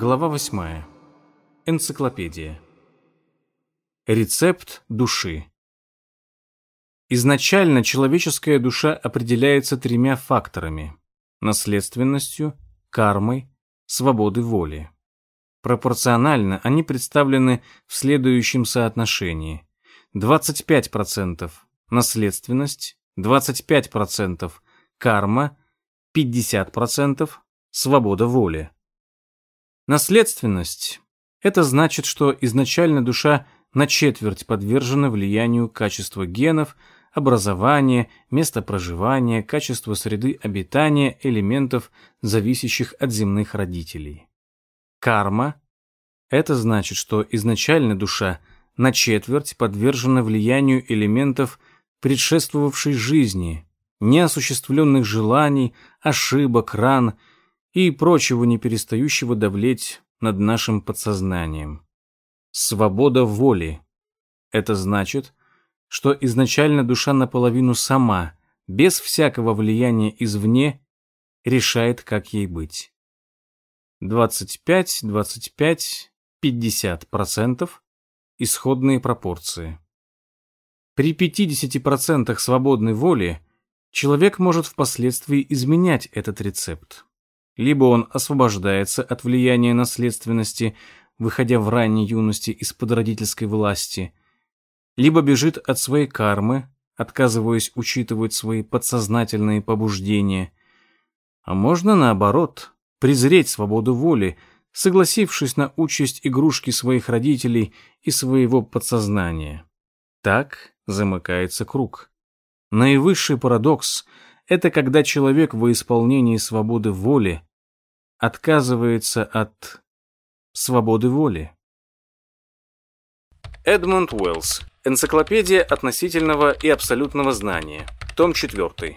Глава 8. Энциклопедия. Рецепт души. Изначально человеческая душа определяется тремя факторами – наследственностью, кармой, свободой воли. Пропорционально они представлены в следующем соотношении. 25% наследственность, 25% карма, 50% свобода воли. Наследственность – это значит, что изначально душа на четверть подвержена влиянию качества генов, образования, места проживания, качества среды обитания, элементов, зависящих от земных родителей. Карма – это значит, что изначально душа на четверть подвержена влиянию элементов предшествовавшей жизни, неосуществленных желаний, ошибок, ран – и прочего не перестающего давлеть над нашим подсознанием. Свобода воли. Это значит, что изначально душа наполовину сама, без всякого влияния извне, решает, как ей быть. 25, 25, 50% исходные пропорции. При 50% свободной воли человек может впоследствии изменять этот рецепт. Либо он освобождается от влияния наследственности, выходя в ранней юности из-под родительской власти, либо бежит от своей кармы, отказываясь учитывать свои подсознательные побуждения. А можно, наоборот, презреть свободу воли, согласившись на участь игрушки своих родителей и своего подсознания. Так замыкается круг. Наивысший парадокс — это когда человек во исполнении свободы воли отказывается от свободы воли. Эдмунд Уэллс. Энциклопедия относительного и абсолютного знания. Том 4.